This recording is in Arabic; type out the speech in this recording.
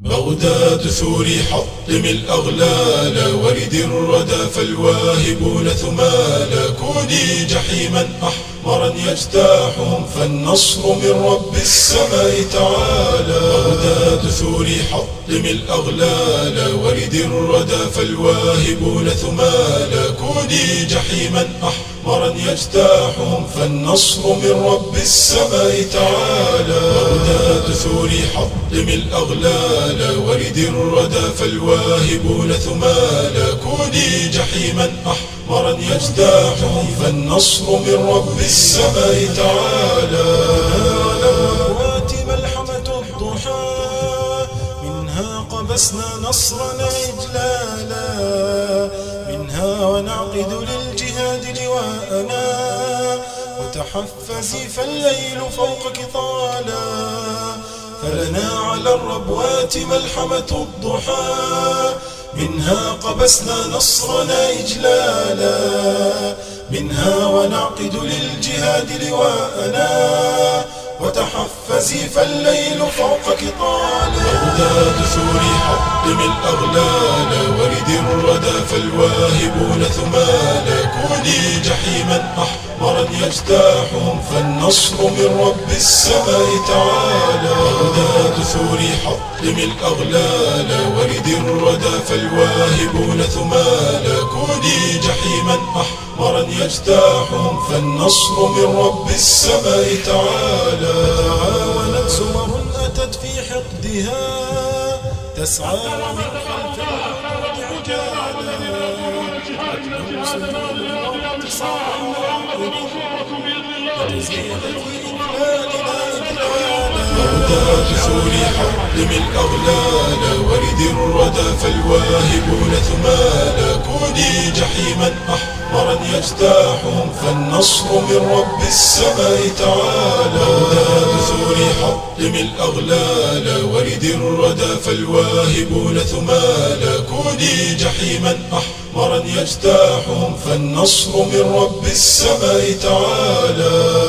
بغداد ثوري حطم الأغلال ورد الردى فالواهبون ثمالا كوني جحيما أحمرا يجتاحهم فالنصر من رب السماء تعالى بغداد ثوري حطم الأغلال ورد الردى فالواهبون ثمالا كوني جحيما أحمرا يجتاحهم فالنصر من رب السماء تعالى بغداد ثوري حطم الأغلال ورد الردى فالواهبون ثمالا كوني جحيما أحمرا يجتاح فالنصر من رب السماء تعالى ملحمة الضحى منها قبسنا نصرنا إجلالا منها ونعقد للجهاد لواءنا وتحفزي فالليل فوقك طالا فلنا على الربوات ملحمة الضحى منها قبسنا نصرنا إجلالا منها ونعقد للجهاد لواءنا وتحفزي فالليل فوقك طال بغداد ثوري حطم الأغلال ورد الردى فالواهبون ثمالا جحيما أحمرا يجتاحهم فالنصر من رب السماء تعالى. بغداد ثوري حطم الأغلال ورد الردى فالواهبون ثمالا كوني جحيما أحمرا يجتاحهم فالنصر من رب السماء تعالى. تعاونت سمر أتت في حقدها تسعى من بغداد ثوري حطم الأغلال ورد الردى فالواهبون ثمالا كوني جحيما أحمرا يجتاحهم فالنصر من رب السماء تعالى حطم الأغلال ورد الردى فالواهبون ثمالا كوني جحيما أحمرا يجتاحهم فالنصر من رب السماء تعالى.